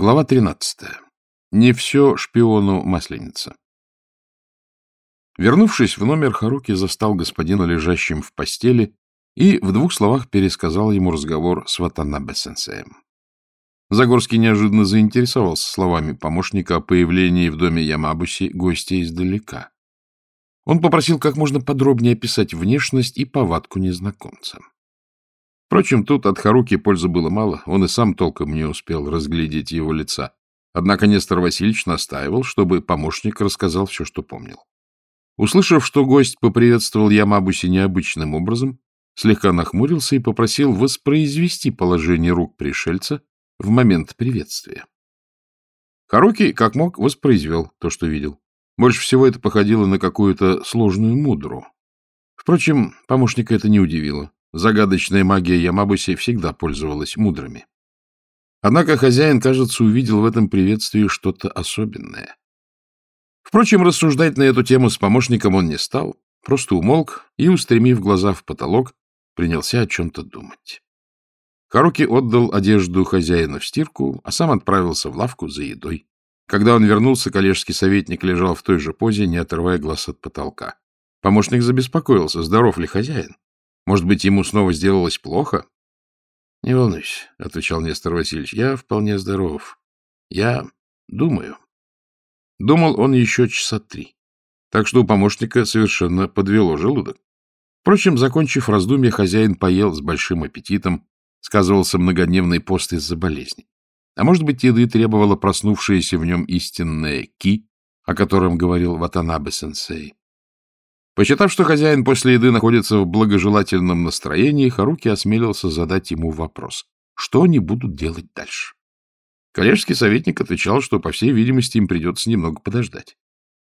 Глава 13. Не все шпиону масленица. Вернувшись в номер, Харуки застал господина лежащим в постели и в двух словах пересказал ему разговор с Ватанабе-сенсеем. Загорский неожиданно заинтересовался словами помощника о появлении в доме Ямабуси гостя издалека. Он попросил как можно подробнее описать внешность и повадку незнакомца. Впрочем, тут от Харуки пользы было мало, он и сам толком не успел разглядеть его лица. Однако Нестор Васильевич настаивал, чтобы помощник рассказал все, что помнил. Услышав, что гость поприветствовал Ямабуси необычным образом, слегка нахмурился и попросил воспроизвести положение рук пришельца в момент приветствия. Харуки, как мог, воспроизвел то, что видел. Больше всего это походило на какую-то сложную мудру. Впрочем, помощника это не удивило. Загадочная магия Ямабуси всегда пользовалась мудрыми. Однако хозяин, кажется, увидел в этом приветствии что-то особенное. Впрочем, рассуждать на эту тему с помощником он не стал, просто умолк и, устремив глаза в потолок, принялся о чем-то думать. Харуки отдал одежду хозяина в стирку, а сам отправился в лавку за едой. Когда он вернулся, коллежский советник лежал в той же позе, не отрывая глаз от потолка. Помощник забеспокоился, здоров ли хозяин. Может быть, ему снова сделалось плохо? — Не волнуйся, — отвечал Нестор Васильевич, — я вполне здоров. Я думаю. Думал он еще часа три, так что у помощника совершенно подвело желудок. Впрочем, закончив раздумье, хозяин поел с большим аппетитом, сказывался многодневный пост из-за болезни. А может быть, еды требовала проснувшаяся в нем истинная ки, о котором говорил Ватанабе-сенсей. Посчитав, что хозяин после еды находится в благожелательном настроении, Харуки осмелился задать ему вопрос. Что они будут делать дальше? Коллежский советник отвечал, что, по всей видимости, им придется немного подождать.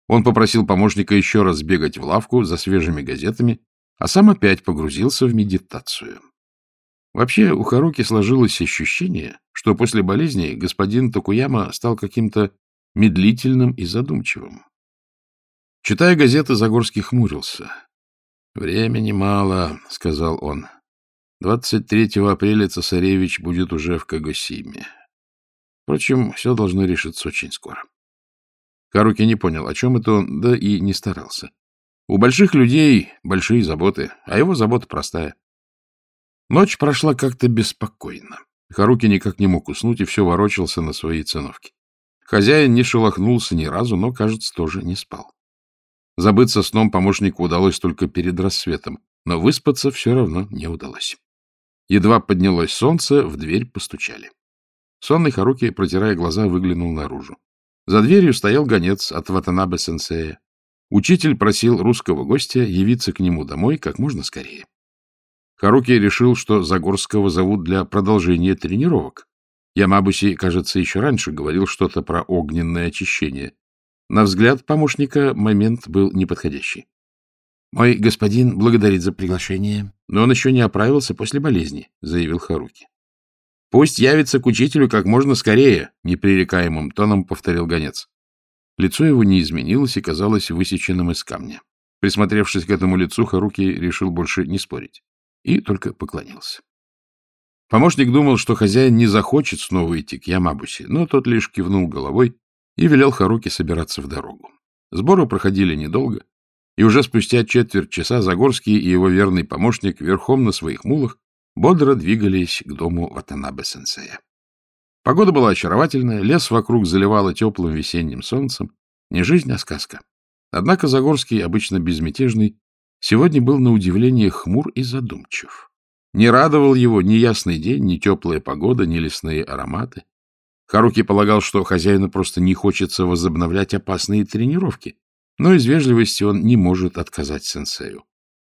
Он попросил помощника еще раз бегать в лавку за свежими газетами, а сам опять погрузился в медитацию. Вообще, у Харуки сложилось ощущение, что после болезни господин Токуяма стал каким-то медлительным и задумчивым. Читая газеты, Загорский хмурился. — Времени мало, — сказал он. — 23 апреля цесаревич будет уже в Кагосиме. Впрочем, все должно решиться очень скоро. Харуки не понял, о чем это он, да и не старался. У больших людей большие заботы, а его забота простая. Ночь прошла как-то беспокойно. Харуки никак не мог уснуть и все ворочался на своей циновке. Хозяин не шелохнулся ни разу, но, кажется, тоже не спал. Забыться сном помощнику удалось только перед рассветом, но выспаться все равно не удалось. Едва поднялось солнце, в дверь постучали. Сонный Харуки, протирая глаза, выглянул наружу. За дверью стоял гонец от Ватанабе-сенсея. Учитель просил русского гостя явиться к нему домой как можно скорее. Харуки решил, что Загорского зовут для продолжения тренировок. Ямабуси, кажется, еще раньше говорил что-то про огненное очищение. На взгляд помощника момент был неподходящий. — Мой господин благодарит за приглашение, но он еще не оправился после болезни, — заявил Харуки. — Пусть явится к учителю как можно скорее, — непререкаемым тоном повторил гонец. Лицо его не изменилось и казалось высеченным из камня. Присмотревшись к этому лицу, Харуки решил больше не спорить и только поклонился. Помощник думал, что хозяин не захочет снова идти к Ямабусе, но тот лишь кивнул головой и велел Харуки собираться в дорогу. Сборы проходили недолго, и уже спустя четверть часа Загорский и его верный помощник верхом на своих мулах бодро двигались к дому Ватанабе-сенсея. Погода была очаровательная, лес вокруг заливало теплым весенним солнцем. Не жизнь, а сказка. Однако Загорский, обычно безмятежный, сегодня был на удивление хмур и задумчив. Не радовал его ни ясный день, ни теплая погода, ни лесные ароматы. Харуки полагал, что хозяину просто не хочется возобновлять опасные тренировки, но из вежливости он не может отказать сенсею.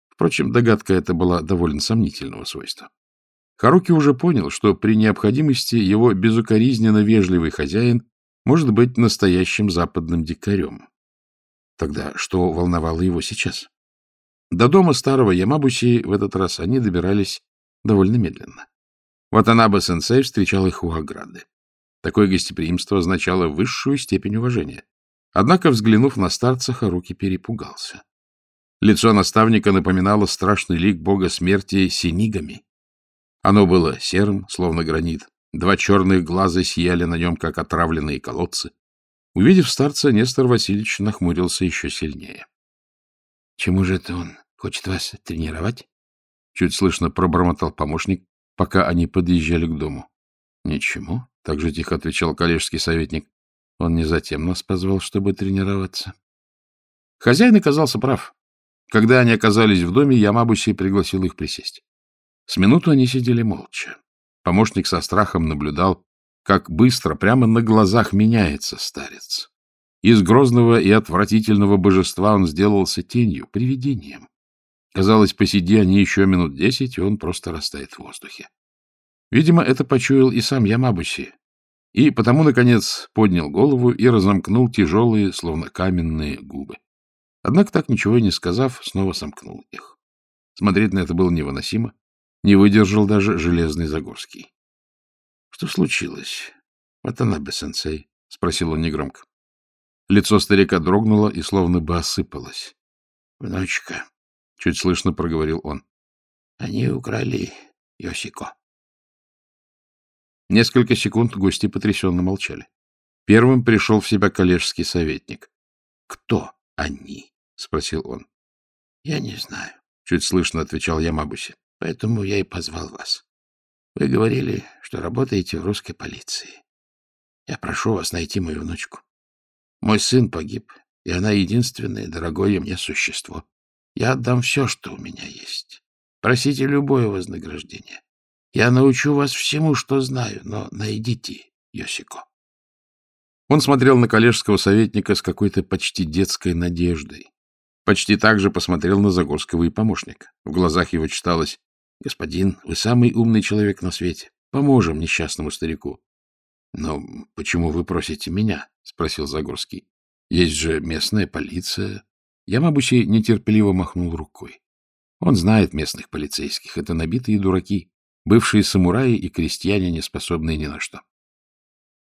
Впрочем, догадка эта была довольно сомнительного свойства. Харуки уже понял, что при необходимости его безукоризненно вежливый хозяин может быть настоящим западным дикарем. Тогда что волновало его сейчас? До дома старого Ямабуси в этот раз они добирались довольно медленно. Ватанаба-сенсей встречал их у ограды. Такое гостеприимство означало высшую степень уважения. Однако, взглянув на старца, Харуки перепугался. Лицо наставника напоминало страшный лик бога смерти Синигами. Оно было серым, словно гранит, Два черных глаза сияли на нем, как отравленные колодцы. Увидев старца, Нестор Васильевич нахмурился еще сильнее. — Чему же это он? Хочет вас тренировать? Чуть слышно пробормотал помощник, пока они подъезжали к дому. — Ничему, — так же тихо отвечал коллежский советник. Он не затем нас позвал, чтобы тренироваться. Хозяин оказался прав. Когда они оказались в доме, Ямабуси пригласил их присесть. С минуту они сидели молча. Помощник со страхом наблюдал, как быстро, прямо на глазах меняется старец. Из грозного и отвратительного божества он сделался тенью, привидением. Казалось, посиди они еще минут десять, и он просто растает в воздухе. Видимо, это почуял и сам Ямабуси, и потому, наконец, поднял голову и разомкнул тяжелые, словно каменные губы. Однако, так ничего и не сказав, снова сомкнул их. Смотреть на это было невыносимо. Не выдержал даже железный Загорский. — Что случилось? — Ватанабе-сенсей, — спросил он негромко. Лицо старика дрогнуло и словно бы осыпалось. — Внучка, — чуть слышно проговорил он. — Они украли Йосико. Несколько секунд гости потрясенно молчали. Первым пришел в себя коллежский советник. — Кто они? — спросил он. — Я не знаю, — чуть слышно отвечал Ямабуси. — Поэтому я и позвал вас. Вы говорили, что работаете в русской полиции. Я прошу вас найти мою внучку. Мой сын погиб, и она единственное дорогое мне существо. Я отдам все, что у меня есть. Просите любое вознаграждение. Я научу вас всему, что знаю, но найдите Йосико. Он смотрел на коллежского советника с какой-то почти детской надеждой. Почти так же посмотрел на Загорского и помощника. В глазах его читалось «Господин, вы самый умный человек на свете. Поможем несчастному старику». «Но почему вы просите меня?» — спросил Загорский. «Есть же местная полиция». Ямабуси нетерпеливо махнул рукой. Он знает местных полицейских. Это набитые дураки бывшие самураи и крестьяне, не способные ни на что.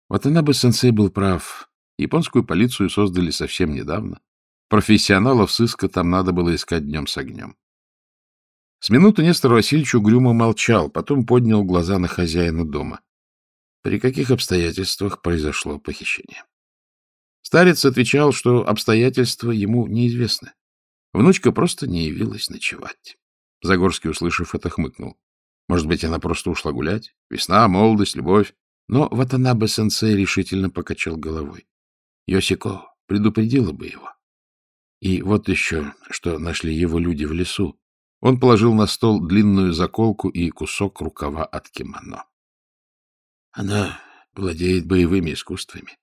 Ватанабе-сенсей был прав. Японскую полицию создали совсем недавно. Профессионалов сыска там надо было искать днем с огнем. С минуты Нестор Васильевич угрюмо молчал, потом поднял глаза на хозяина дома. При каких обстоятельствах произошло похищение? Старец отвечал, что обстоятельства ему неизвестны. Внучка просто не явилась ночевать. Загорский, услышав это, хмыкнул. Может быть, она просто ушла гулять? Весна, молодость, любовь. Но Ватанабе-сенсей решительно покачал головой. Йосико предупредила бы его. И вот еще, что нашли его люди в лесу. Он положил на стол длинную заколку и кусок рукава от кимоно. Она владеет боевыми искусствами.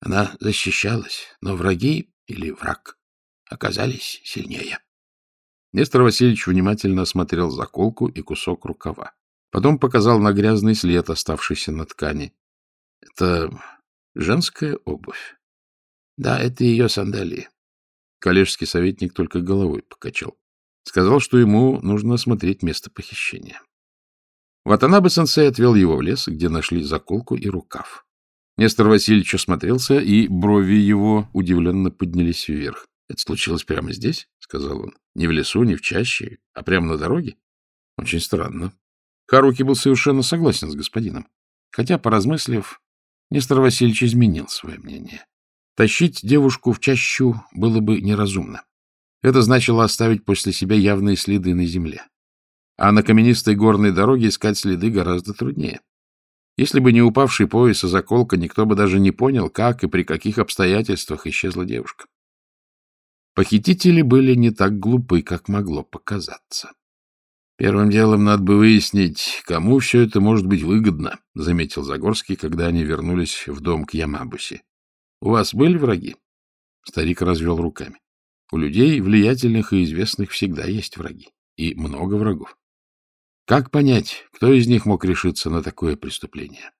Она защищалась, но враги или враг оказались сильнее. Нестор Васильевич внимательно осмотрел заколку и кусок рукава. Потом показал на грязный след, оставшийся на ткани. — Это женская обувь? — Да, это ее сандалии. Коллежский советник только головой покачал. Сказал, что ему нужно осмотреть место похищения. Ватанабе-сенсей отвел его в лес, где нашли заколку и рукав. Нестор Васильевич осмотрелся, и брови его удивленно поднялись вверх. — Это случилось прямо здесь? — сказал он. — Не в лесу, не в чаще, а прямо на дороге? Очень странно. Харуки был совершенно согласен с господином. Хотя, поразмыслив, Нестор Васильевич изменил свое мнение. Тащить девушку в чащу было бы неразумно. Это значило оставить после себя явные следы на земле. А на каменистой горной дороге искать следы гораздо труднее. Если бы не упавший пояс и заколка, никто бы даже не понял, как и при каких обстоятельствах исчезла девушка. Похитители были не так глупы, как могло показаться. Первым делом надо бы выяснить, кому все это может быть выгодно, — заметил Загорский, когда они вернулись в дом к Ямабуси. — У вас были враги? Старик развел руками. У людей, влиятельных и известных, всегда есть враги. И много врагов. Как понять, кто из них мог решиться на такое преступление?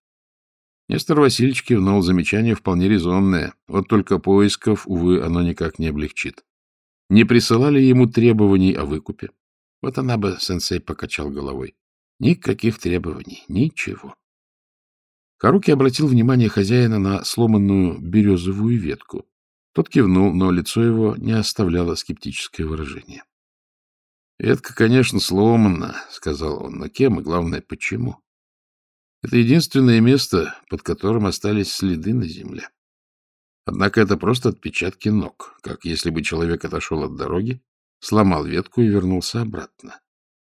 Нестор Васильевич кивнул, замечание вполне резонное. Вот только поисков, увы, оно никак не облегчит. Не присылали ему требований о выкупе. Вот она бы, сенсей, покачал головой. Никаких требований, ничего. Харуки обратил внимание хозяина на сломанную березовую ветку. Тот кивнул, но лицо его не оставляло скептическое выражение. — Ветка, конечно, сломана, — сказал он, — но кем и, главное, почему? Это единственное место, под которым остались следы на земле. Однако это просто отпечатки ног, как если бы человек отошел от дороги, сломал ветку и вернулся обратно.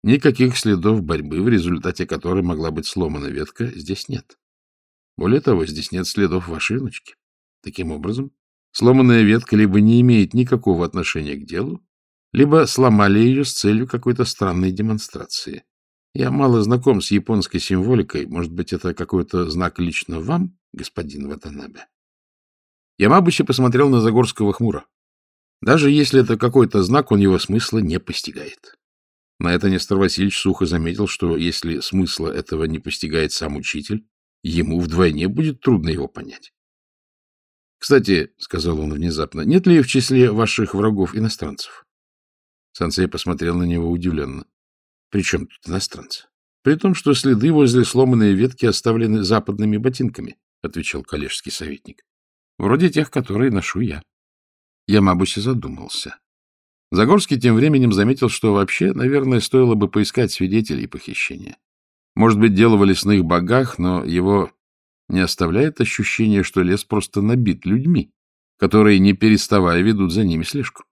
Никаких следов борьбы, в результате которой могла быть сломана ветка, здесь нет. Более того, здесь нет следов вашей внучки. Таким образом, сломанная ветка либо не имеет никакого отношения к делу, либо сломали ее с целью какой-то странной демонстрации. Я мало знаком с японской символикой. Может быть, это какой-то знак лично вам, господин Ватанабе? Ямабуси посмотрел на Загорского хмуро. Даже если это какой-то знак, он его смысла не постигает. На это Нестор Васильевич сухо заметил, что если смысла этого не постигает сам учитель, ему вдвойне будет трудно его понять. — Кстати, — сказал он внезапно, — нет ли в числе ваших врагов иностранцев? Сансей посмотрел на него удивленно. — При чем тут иностранцы? — При том, что следы возле сломанной ветки оставлены западными ботинками, — отвечал коллежский советник. — Вроде тех, которые ношу я. Ямабуси задумался. Загорский тем временем заметил, что вообще, наверное, стоило бы поискать свидетелей похищения. Может быть, дело в лесных богах, но его не оставляет ощущение, что лес просто набит людьми, которые, не переставая, ведут за ними слежку.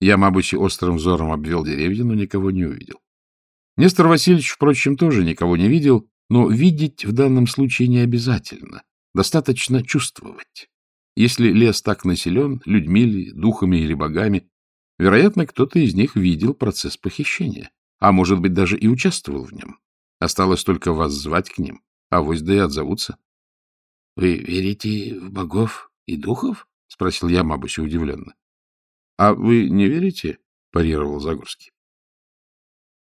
Ямабуси острым взором обвел деревья, но никого не увидел. Нестор Васильевич, впрочем, тоже никого не видел, но видеть в данном случае не обязательно. Достаточно чувствовать. Если лес так населен, людьми ли, духами или богами, вероятно, кто-то из них видел процесс похищения, а может быть, даже и участвовал в нем. Осталось только вас звать к ним, а вось да и отзовутся. — Вы верите в богов и духов? — спросил я Мабуси удивленно. — А вы не верите? — парировал Загорский.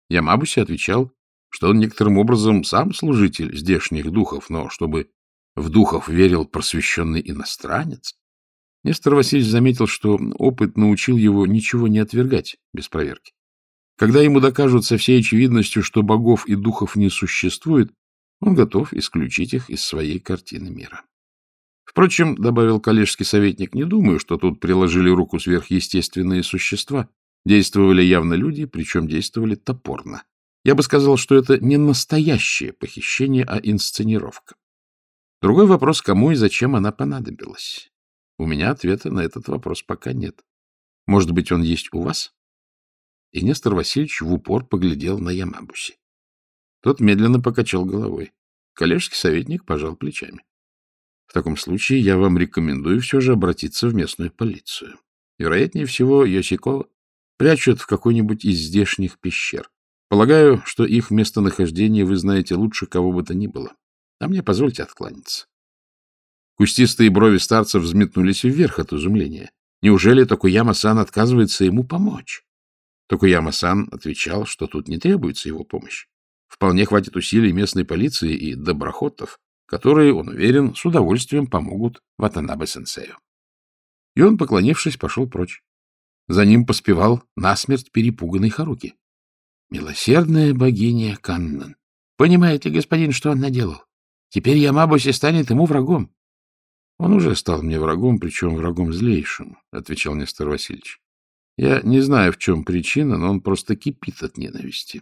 Ямабуси отвечал, что он некоторым образом сам служитель здешних духов, но чтобы в духов верил просвещенный иностранец. Нестор Васильевич заметил, что опыт научил его ничего не отвергать без проверки. Когда ему докажут со всей очевидностью, что богов и духов не существует, он готов исключить их из своей картины мира. Впрочем, — добавил коллежский советник, — не думаю, что тут приложили руку сверхъестественные существа. Действовали явно люди, причем действовали топорно. Я бы сказал, что это не настоящее похищение, а инсценировка. Другой вопрос, кому и зачем она понадобилась. У меня ответа на этот вопрос пока нет. Может быть, он есть у вас? И Нестор Васильевич в упор поглядел на Ямабуси. Тот медленно покачал головой. Коллежский советник пожал плечами. В таком случае я вам рекомендую все же обратиться в местную полицию. Вероятнее всего, Йосикова прячут в какой-нибудь из здешних пещер. Полагаю, что их местонахождение вы знаете лучше кого бы то ни было. А мне позвольте откланяться. Кустистые брови старца взметнулись вверх от изумления. Неужели Токуяма-сан отказывается ему помочь? Токуяма-сан отвечал, что тут не требуется его помощь. Вполне хватит усилий местной полиции и доброхотов, которые, он уверен, с удовольствием помогут Ватанабе-сенсею. И он, поклонившись, пошел прочь. За ним поспевал насмерть перепуганный Харуки. Милосердная богиня Каннан. Понимаете, господин, что он наделал? Теперь Ямабуси станет ему врагом. — Он уже стал мне врагом, причем врагом злейшим, — отвечал Нестор Васильевич. — Я не знаю, в чем причина, но он просто кипит от ненависти.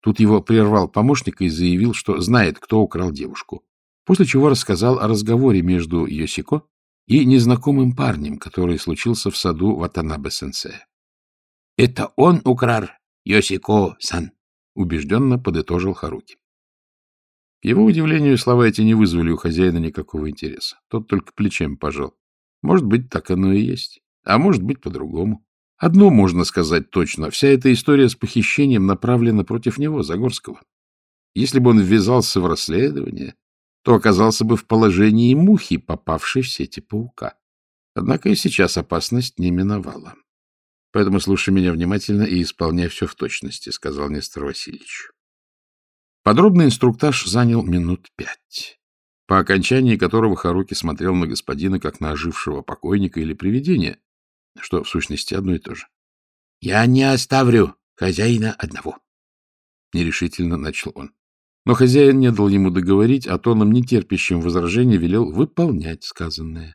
Тут его прервал помощник и заявил, что знает, кто украл девушку, после чего рассказал о разговоре между Йосико и незнакомым парнем, который случился в саду Ватанабе-сенсея. — Это он украл Йосико-сан, — убежденно подытожил Харуки. Его удивлению, слова эти не вызвали у хозяина никакого интереса. Тот только плечем пожал. Может быть, так оно и есть. А может быть, по-другому. Одно можно сказать точно. Вся эта история с похищением направлена против него, Загорского. Если бы он ввязался в расследование, то оказался бы в положении мухи, попавшей в сети паука. Однако и сейчас опасность не миновала. Поэтому слушай меня внимательно и исполняй все в точности, — сказал Нестор Васильевич. Подробный инструктаж занял минут пять, по окончании которого Харуки смотрел на господина как на ожившего покойника или привидения, что в сущности одно и то же. — Я не оставлю хозяина одного, — нерешительно начал он. Но хозяин не дал ему договорить, а тоном нетерпящим возражения велел выполнять сказанное.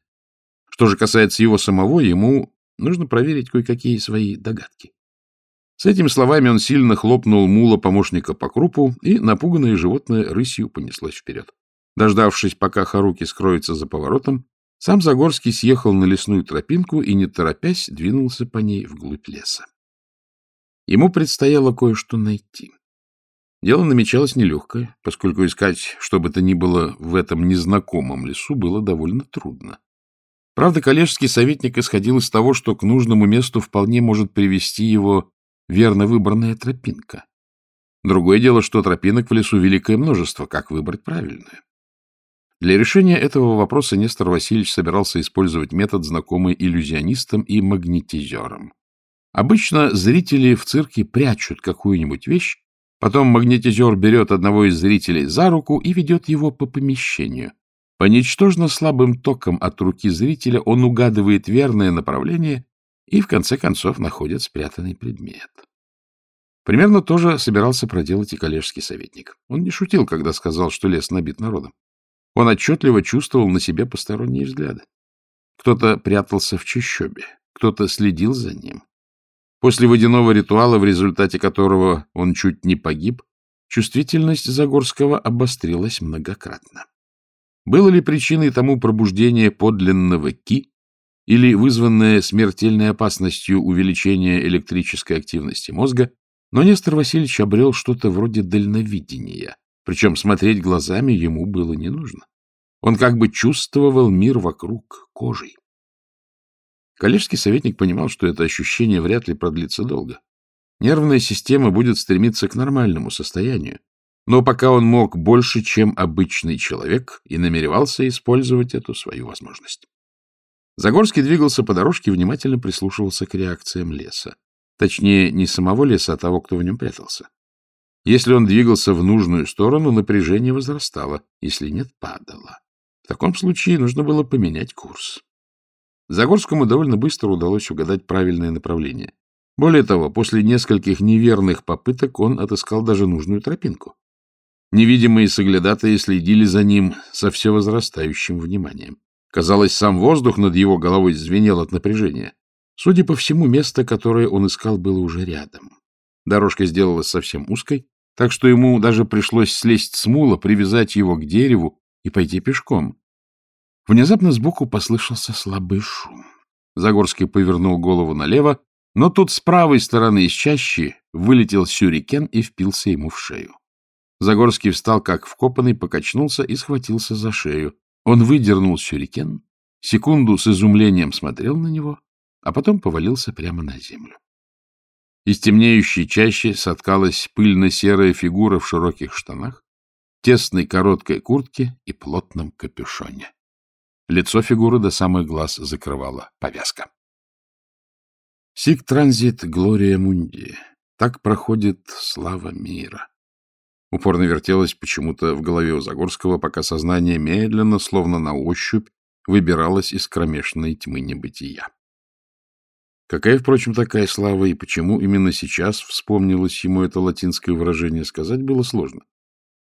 Что же касается его самого, ему нужно проверить кое-какие свои догадки. С этими словами он сильно хлопнул мула помощника по крупу, и напуганное животное рысью понеслось вперед. Дождавшись, пока Харуки скроется за поворотом, сам Загорский съехал на лесную тропинку и, не торопясь, двинулся по ней вглубь леса. Ему предстояло кое-что найти. Дело намечалось нелегкое, поскольку искать что бы то ни было в этом незнакомом лесу было довольно трудно. Правда, коллежский советник исходил из того, что к нужному месту вполне может привести его верно выбранная тропинка. Другое дело, что тропинок в лесу великое множество, как выбрать правильную. Для решения этого вопроса Нестор Васильевич собирался использовать метод, знакомый иллюзионистам и магнетизерам. Обычно зрители в цирке прячут какую-нибудь вещь, потом магнетизер берет одного из зрителей за руку и ведет его по помещению. По ничтожно слабым токам от руки зрителя он угадывает верное направление и, в конце концов, находит спрятанный предмет. Примерно то же собирался проделать и коллежский советник. Он не шутил, когда сказал, что лес набит народом. Он отчетливо чувствовал на себе посторонние взгляды. Кто-то прятался в чащобе, кто-то следил за ним. После водяного ритуала, в результате которого он чуть не погиб, чувствительность Загорского обострилась многократно. Было ли причиной тому пробуждение подлинного ки или вызванное смертельной опасностью увеличение электрической активности мозга, но Нестор Васильевич обрел что-то вроде дальновидения, причем смотреть глазами ему было не нужно. Он как бы чувствовал мир вокруг кожей. Коллежский советник понимал, что это ощущение вряд ли продлится долго. Нервная система будет стремиться к нормальному состоянию, но пока он мог больше, чем обычный человек, и намеревался использовать эту свою возможность. Загорский двигался по дорожке и внимательно прислушивался к реакциям леса. Точнее, не самого леса, а того, кто в нем прятался. Если он двигался в нужную сторону, напряжение возрастало, если нет, падало. В таком случае нужно было поменять курс. Загорскому довольно быстро удалось угадать правильное направление. Более того, после нескольких неверных попыток он отыскал даже нужную тропинку. Невидимые соглядатые следили за ним со все возрастающим вниманием. Казалось, сам воздух над его головой звенел от напряжения. Судя по всему, место, которое он искал, было уже рядом. Дорожка сделалась совсем узкой, так что ему даже пришлось слезть с мула, привязать его к дереву и пойти пешком. Внезапно сбоку послышался слабый шум. Загорский повернул голову налево, но тут с правой стороны из чащи вылетел сюрикен и впился ему в шею. Загорский встал как вкопанный, покачнулся и схватился за шею. Он выдернул сюрикен, секунду с изумлением смотрел на него, а потом повалился прямо на землю. Из темнеющей чащи соткалась пыльно-серая фигура в широких штанах, тесной короткой куртке и плотном капюшоне. Лицо фигуры до самых глаз закрывала повязка. Сик транзит Глория Мунди. Так проходит слава мира. Упорно вертелось почему-то в голове у Загорского, пока сознание медленно, словно на ощупь, выбиралось из кромешной тьмы небытия. Какая, впрочем, такая слава, и почему именно сейчас вспомнилось ему это латинское выражение, сказать было сложно.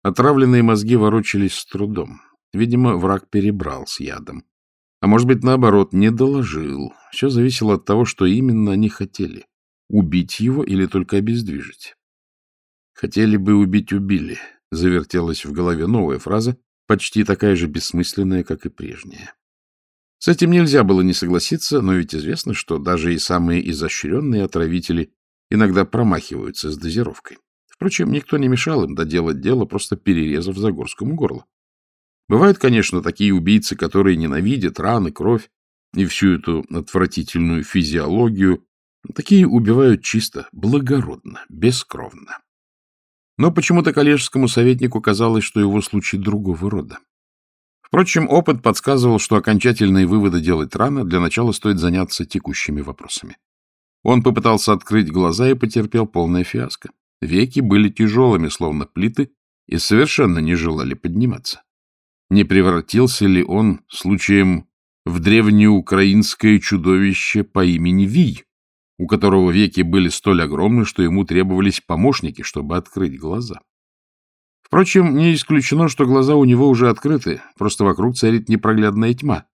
Отравленные мозги ворочались с трудом. Видимо, враг перебрал с ядом. А может быть, наоборот, не доложил. Все зависело от того, что именно они хотели. Убить его или только обездвижить. Хотели бы убить — убили. Завертелась в голове новая фраза, почти такая же бессмысленная, как и прежняя. С этим нельзя было не согласиться, но ведь известно, что даже и самые изощренные отравители иногда промахиваются с дозировкой. Впрочем, никто не мешал им доделать дело, просто перерезав Загорскому горло. Бывают, конечно, такие убийцы, которые ненавидят раны, кровь и всю эту отвратительную физиологию. Такие убивают чисто, благородно, бескровно. Но почему-то коллежскому советнику казалось, что его случай другого рода. Впрочем, опыт подсказывал, что окончательные выводы делать рано, для начала стоит заняться текущими вопросами. Он попытался открыть глаза и потерпел полное фиаско. Веки были тяжелыми, словно плиты, и совершенно не желали подниматься. Не превратился ли он, случаем, в древнеукраинское чудовище по имени Вий, у которого веки были столь огромны, что ему требовались помощники, чтобы открыть глаза? Впрочем, не исключено, что глаза у него уже открыты, просто вокруг царит непроглядная тьма.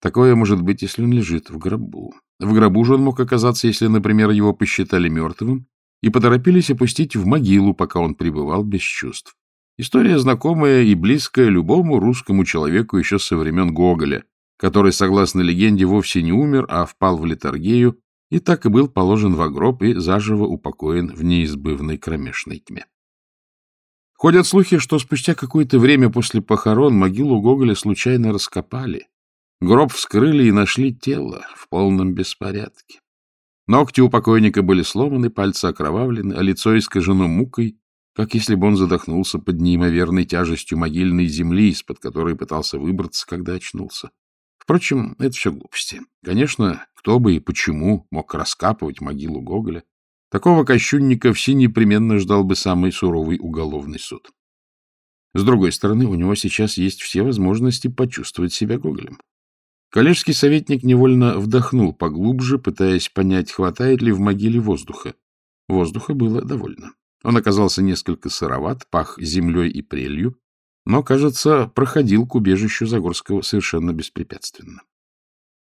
Такое может быть, если он лежит в гробу. В гробу же он мог оказаться, если, например, его посчитали мертвым, и поторопились опустить в могилу, пока он пребывал без чувств. История знакомая и близкая любому русскому человеку еще со времен Гоголя, который, согласно легенде, вовсе не умер, а впал в литургию и так и был положен в гроб и заживо упокоен в неизбывной кромешной тьме. Ходят слухи, что спустя какое-то время после похорон могилу Гоголя случайно раскопали. Гроб вскрыли и нашли тело в полном беспорядке. Ногти у покойника были сломаны, пальцы окровавлены, а лицо искажено мукой, как если бы он задохнулся под неимоверной тяжестью могильной земли, из-под которой пытался выбраться, когда очнулся. Впрочем, это все глупости. Конечно, кто бы и почему мог раскапывать могилу Гоголя. Такого кощунника все непременно ждал бы самый суровый уголовный суд. С другой стороны, у него сейчас есть все возможности почувствовать себя Гоголем. Коллежский советник невольно вдохнул поглубже, пытаясь понять, хватает ли в могиле воздуха. Воздуха было довольно. Он оказался несколько сыроват, пах землей и прелью, но, кажется, проходил к убежищу Загорского совершенно беспрепятственно.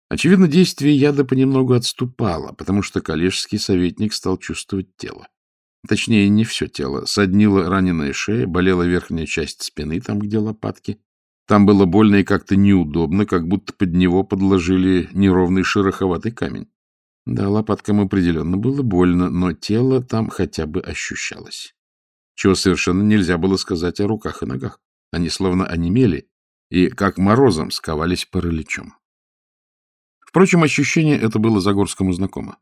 Очевидно, действие яда понемногу отступало, потому что коллежский советник стал чувствовать тело. Точнее, не все тело. Соднила раненая шея, болела верхняя часть спины, там, где лопатки. Там было больно и как-то неудобно, как будто под него подложили неровный шероховатый камень. Да, лопаткам определенно было больно, но тело там хотя бы ощущалось. Чего совершенно нельзя было сказать о руках и ногах. Они словно онемели и, как морозом, сковались параличом. Впрочем, ощущение это было Загорскому знакомо.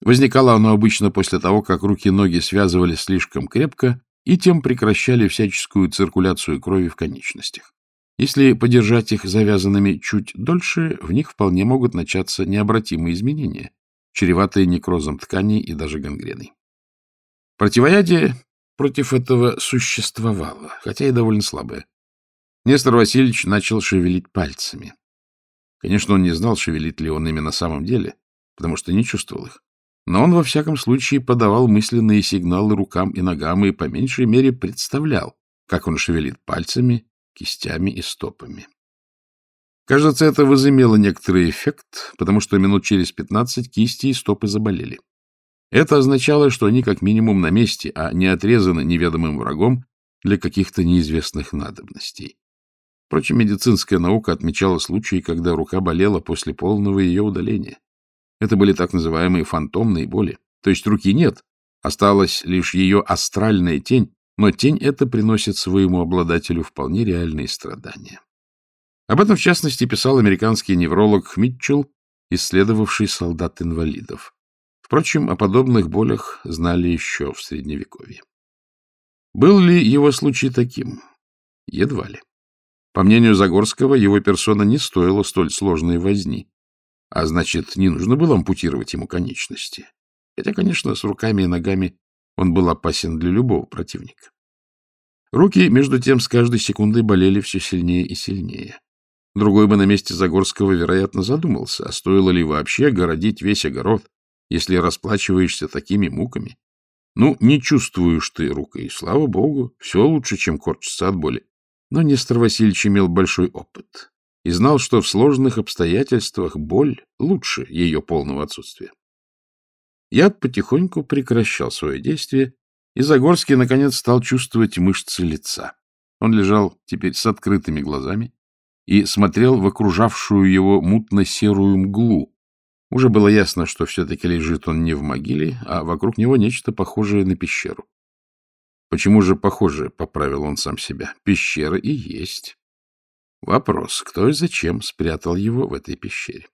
Возникало оно обычно после того, как руки и ноги связывали слишком крепко и тем прекращали всяческую циркуляцию крови в конечностях. Если подержать их завязанными чуть дольше, в них вполне могут начаться необратимые изменения, чреватые некрозом тканей и даже гангреной. Противоядие против этого существовало, хотя и довольно слабое. Нестор Васильевич начал шевелить пальцами. Конечно, он не знал, шевелит ли он ими на самом деле, потому что не чувствовал их. Но он, во всяком случае, подавал мысленные сигналы рукам и ногам и, по меньшей мере, представлял, как он шевелит пальцами, кистями и стопами. Кажется, это возымело некоторый эффект, потому что минут через пятнадцать кисти и стопы заболели. Это означало, что они как минимум на месте, а не отрезаны неведомым врагом для каких-то неизвестных надобностей. Впрочем, медицинская наука отмечала случаи, когда рука болела после полного ее удаления. Это были так называемые фантомные боли. То есть руки нет, осталась лишь ее астральная тень, но тень эта приносит своему обладателю вполне реальные страдания. Об этом, в частности, писал американский невролог Митчелл, исследовавший солдат-инвалидов. Впрочем, о подобных болях знали еще в Средневековье. Был ли его случай таким? Едва ли. По мнению Загорского, его персона не стоила столь сложной возни, а значит, не нужно было ампутировать ему конечности. Хотя, конечно, с руками и ногами он был опасен для любого противника. Руки, между тем, с каждой секундой болели все сильнее и сильнее. Другой бы на месте Загорского, вероятно, задумался, а стоило ли вообще городить весь огород, если расплачиваешься такими муками. Ну, не чувствуешь ты рукой, слава богу, все лучше, чем корчиться от боли. Но Нестор Васильевич имел большой опыт и знал, что в сложных обстоятельствах боль лучше ее полного отсутствия. Яд потихоньку прекращал свое действие, и Загорский, наконец, стал чувствовать мышцы лица. Он лежал теперь с открытыми глазами и смотрел в окружавшую его мутно-серую мглу. Уже было ясно, что все-таки лежит он не в могиле, а вокруг него нечто похожее на пещеру. Почему же похоже, — поправил он сам себя, — пещера и есть. Вопрос, кто и зачем спрятал его в этой пещере?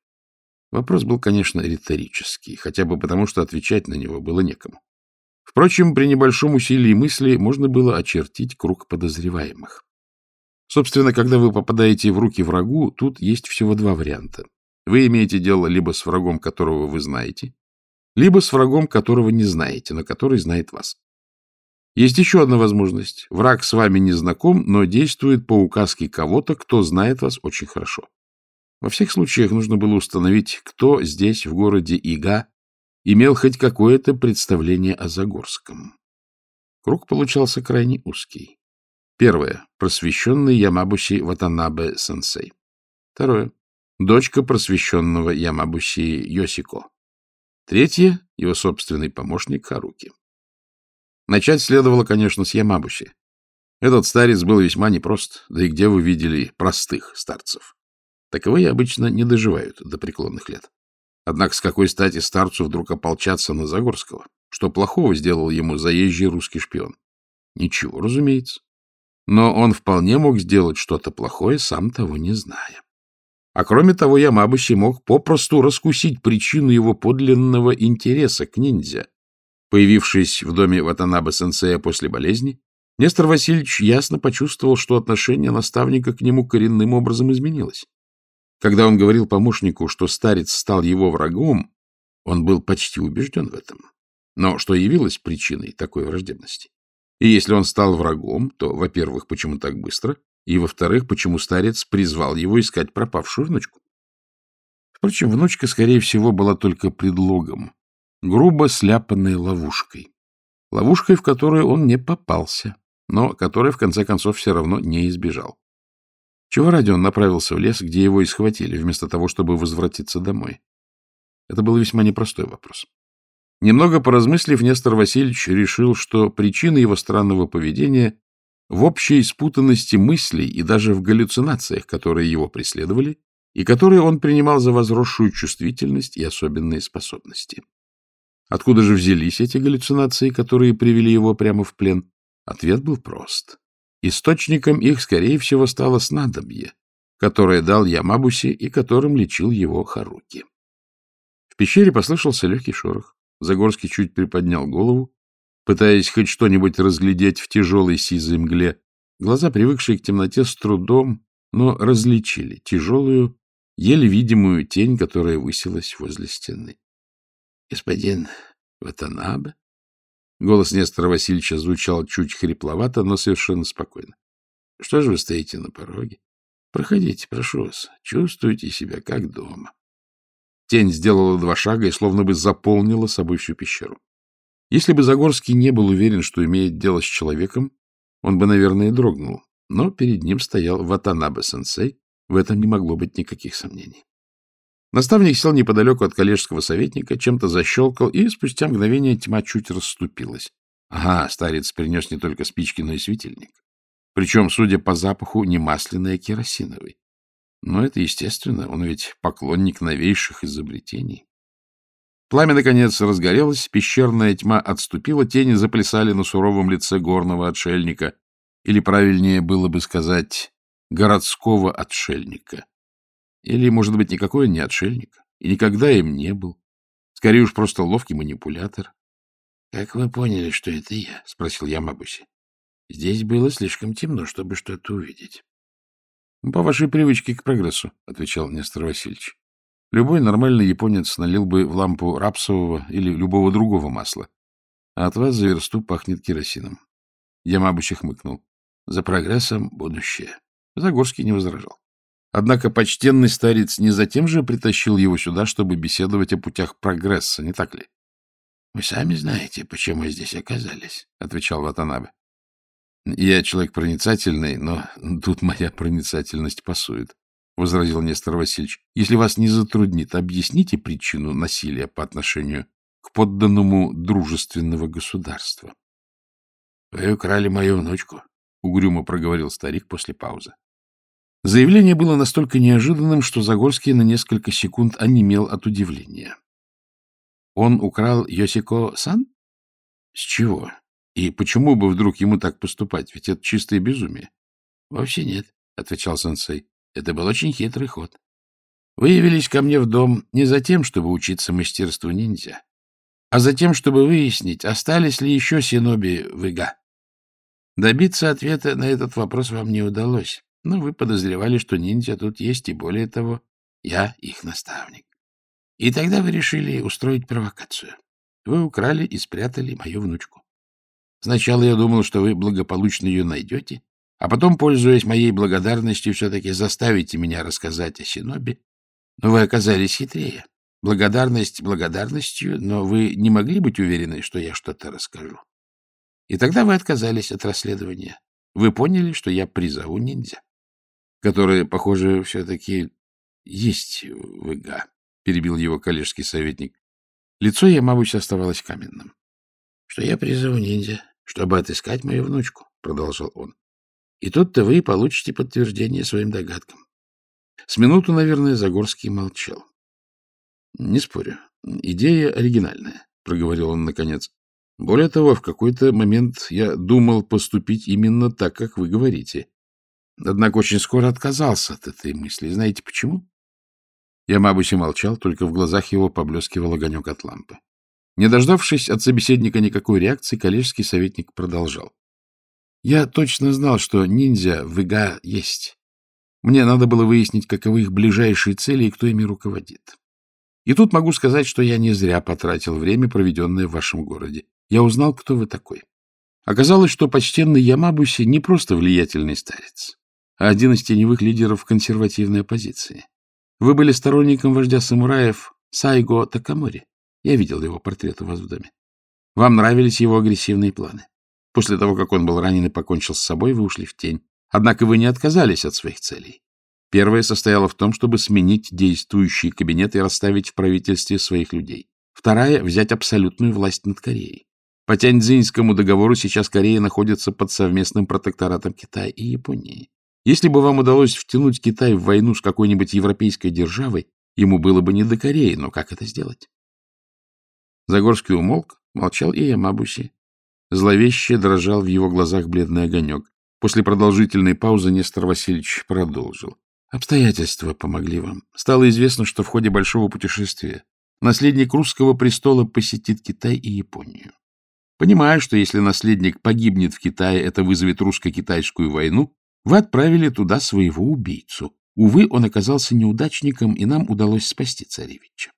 Вопрос был, конечно, риторический, хотя бы потому, что отвечать на него было некому. Впрочем, при небольшом усилии мысли можно было очертить круг подозреваемых. Собственно, когда вы попадаете в руки врагу, тут есть всего два варианта. Вы имеете дело либо с врагом, которого вы знаете, либо с врагом, которого не знаете, но который знает вас. Есть еще одна возможность. Враг с вами не знаком, но действует по указке кого-то, кто знает вас очень хорошо. Во всех случаях нужно было установить, кто здесь, в городе Ига, имел хоть какое-то представление о Загорском. Круг получался крайне узкий. Первое. Просвещенный Ямабуси Ватанабе-сенсей. Второе. Дочка просвещенного Ямабуси Йосико. Третье. Его собственный помощник Харуки. Начать следовало, конечно, с Ямабуси. Этот старец был весьма непрост, да и где вы видели простых старцев? Таковые обычно не доживают до преклонных лет. Однако с какой стати старцу вдруг ополчаться на Загорского? Что плохого сделал ему заезжий русский шпион? Ничего, разумеется. Но он вполне мог сделать что-то плохое, сам того не зная. А кроме того, Ямабуси мог попросту раскусить причину его подлинного интереса к ниндзя. Появившись в доме Ватанабе-сенсея после болезни, Нестор Васильевич ясно почувствовал, что отношение наставника к нему коренным образом изменилось. Когда он говорил помощнику, что старец стал его врагом, он был почти убежден в этом. Но что явилось причиной такой враждебности? И если он стал врагом, то, во-первых, почему так быстро, и, во-вторых, почему старец призвал его искать пропавшую внучку? Впрочем, внучка, скорее всего, была только предлогом, грубо сляпанной ловушкой. Ловушкой, в которую он не попался, но которой, в конце концов, все равно не избежал. Чего ради он направился в лес, где его и схватили, вместо того, чтобы возвратиться домой? Это был весьма непростой вопрос. Немного поразмыслив, Нестор Васильевич решил, что причина его странного поведения в общей спутанности мыслей и даже в галлюцинациях, которые его преследовали, и которые он принимал за возросшую чувствительность и особенные способности. Откуда же взялись эти галлюцинации, которые привели его прямо в плен? Ответ был прост. Источником их, скорее всего, стало снадобье, которое дал Ямабуси и которым лечил его Харуки. В пещере послышался легкий шорох. Загорский чуть приподнял голову, пытаясь хоть что-нибудь разглядеть в тяжелой сизой мгле. Глаза, привыкшие к темноте, с трудом, но различили тяжелую, еле видимую тень, которая высилась возле стены. — Господин Ватанабе? Голос Нестора Васильевича звучал чуть хрипловато, но совершенно спокойно. — Что же вы стоите на пороге? Проходите, прошу вас. Чувствуйте себя как дома. Тень сделала два шага и словно бы заполнила собой всю пещеру. Если бы Загорский не был уверен, что имеет дело с человеком, он бы, наверное, дрогнул. Но перед ним стоял Ватанабе-сенсей, в этом не могло быть никаких сомнений. Наставник сел неподалеку от коллежского советника, чем-то защелкал, и спустя мгновение тьма чуть расступилась. Ага, старец принес не только спички, но и светильник. Причем, судя по запаху, не масляный, а керосиновый. Но это естественно, он ведь поклонник новейших изобретений. Пламя, наконец, разгорелось, пещерная тьма отступила, тени заплясали на суровом лице горного отшельника, или, правильнее было бы сказать, городского отшельника. Или, может быть, никакой он не отшельник, и никогда им не был. Скорее уж, просто ловкий манипулятор. — Как вы поняли, что это я? — спросил я Мабуси. — Здесь было слишком темно, чтобы что-то увидеть. — По вашей привычке к прогрессу, — отвечал Нестор Васильевич. Любой нормальный японец налил бы в лампу рапсового или любого другого масла. А от вас за версту пахнет керосином. Ямабуси хмыкнул. За прогрессом будущее. Загорский не возражал. Однако почтенный старец не затем же притащил его сюда, чтобы беседовать о путях прогресса, не так ли? — Вы сами знаете, почему мы здесь оказались, — отвечал Ватанабе. Я человек проницательный, но тут моя проницательность пасует, — возразил Нестор Васильевич. — Если вас не затруднит, объясните причину насилия по отношению к подданному дружественного государства. — Вы украли мою внучку, — угрюмо проговорил старик после паузы. Заявление было настолько неожиданным, что Загорский на несколько секунд онемел от удивления. — Он украл Йосико-сан? — С чего? И почему бы вдруг ему так поступать? Ведь это чистое безумие. — Вовсе нет, — отвечал сенсей. — Это был очень хитрый ход. Вы явились ко мне в дом не за тем, чтобы учиться мастерству ниндзя, а за тем, чтобы выяснить, остались ли еще синоби в Ига. Добиться ответа на этот вопрос вам не удалось, но вы подозревали, что ниндзя тут есть, и более того, я их наставник. И тогда вы решили устроить провокацию. Вы украли и спрятали мою внучку. Сначала я думал, что вы благополучно ее найдете, а потом, пользуясь моей благодарностью, все-таки заставите меня рассказать о Синобе. Но вы оказались хитрее. Благодарность благодарностью, но вы не могли быть уверены, что я что-то расскажу. И тогда вы отказались от расследования. Вы поняли, что я призову ниндзя, которые, похоже, все-таки есть в ИГА, — перебил его коллежский советник. Лицо Ямабыча оставалось каменным. — Что я призову ниндзя, чтобы отыскать мою внучку, — продолжал он. И тут-то вы получите подтверждение своим догадкам. С минуту, наверное, Загорский молчал. — Не спорю. Идея оригинальная, — проговорил он наконец. Более того, в какой-то момент я думал поступить именно так, как вы говорите. Однако очень скоро отказался от этой мысли. Знаете почему? Ямабуси молчал, только в глазах его поблескивал огонек от лампы. Не дождавшись от собеседника никакой реакции, коллежский советник продолжал. Я точно знал, что ниндзя в ИГА есть. Мне надо было выяснить, каковы их ближайшие цели и кто ими руководит. И тут могу сказать, что я не зря потратил время, проведенное в вашем городе. Я узнал, кто вы такой. Оказалось, что почтенный Ямабуси не просто влиятельный старец, один из теневых лидеров консервативной оппозиции. Вы были сторонником вождя самураев Сайго Такамори. Я видел его портрет у вас в доме. Вам нравились его агрессивные планы. После того, как он был ранен и покончил с собой, вы ушли в тень. Однако вы не отказались от своих целей. Первая состояла в том, чтобы сменить действующий кабинет и расставить в правительстве своих людей. Вторая — взять абсолютную власть над Кореей. По Тяньцзиньскому договору сейчас Корея находится под совместным протекторатом Китая и Японии. Если бы вам удалось втянуть Китай в войну с какой-нибудь европейской державой, ему было бы не до Кореи, но как это сделать? Загорский умолк, молчал и Ямабуси. Зловеще дрожал в его глазах бледный огонек. После продолжительной паузы Нестор Васильевич продолжил. Обстоятельства помогли вам. Стало известно, что в ходе большого путешествия наследник русского престола посетит Китай и Японию. Понимая, что если наследник погибнет в Китае, это вызовет русско-китайскую войну, вы отправили туда своего убийцу. Увы, он оказался неудачником, и нам удалось спасти царевича.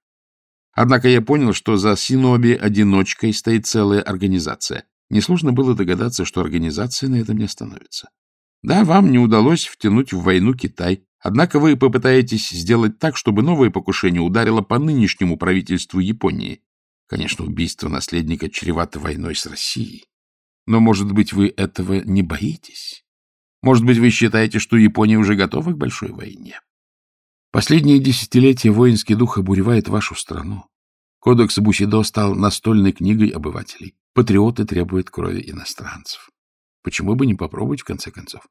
Однако я понял, что за Синоби-одиночкой стоит целая организация. Несложно было догадаться, что организация на этом не остановится. Да, вам не удалось втянуть в войну Китай, однако вы попытаетесь сделать так, чтобы новое покушение ударило по нынешнему правительству Японии. Конечно, убийство наследника чревато войной с Россией. Но, может быть, вы этого не боитесь? Может быть, вы считаете, что Япония уже готова к большой войне? Последние десятилетия воинский дух обуревает вашу страну. Кодекс Бусидо стал настольной книгой обывателей. Патриоты требуют крови иностранцев. Почему бы не попробовать, в конце концов?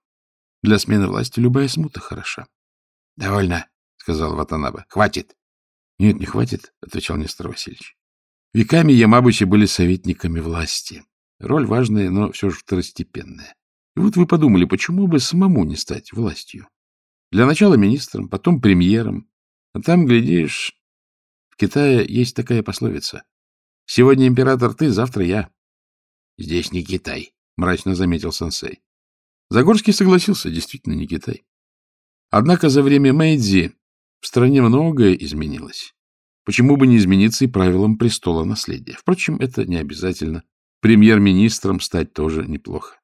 Для смены власти любая смута хороша. — Довольно, — сказал Ватанаба. — Хватит. — Нет, не хватит, — отвечал Нестор Васильевич. Веками Ямабуси были советниками власти. Роль важная, но все же второстепенная. И вот вы подумали, почему бы самому не стать властью? Для начала министром, потом премьером. А там, глядишь, в Китае есть такая пословица. Сегодня император ты, завтра я. Здесь не Китай, мрачно заметил сенсей. Загорский согласился, действительно не Китай. Однако за время Мэйдзи в стране многое изменилось. Почему бы не измениться и правилам престола наследия? Впрочем, это не обязательно. Премьер-министром стать тоже неплохо.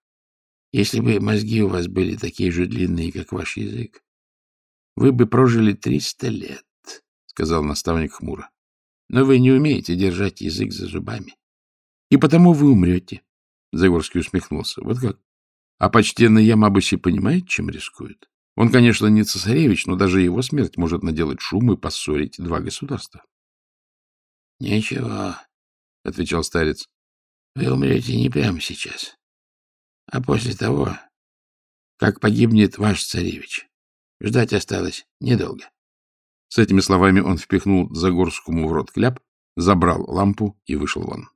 Если бы мозги у вас были такие же длинные, как ваш язык, вы бы прожили триста лет, — сказал наставник хмуро. Но вы не умеете держать язык за зубами. И потому вы умрете. Загорский усмехнулся. Вот как? А почтенный Ямабуси понимает, чем рискует? Он, конечно, не цесаревич, но даже его смерть может наделать шум и поссорить два государства. — Ничего, — отвечал старец. — Вы умрете не прямо сейчас а после того, как погибнет ваш царевич. Ждать осталось недолго. С этими словами он впихнул Загорскому в рот кляп, забрал лампу и вышел вон.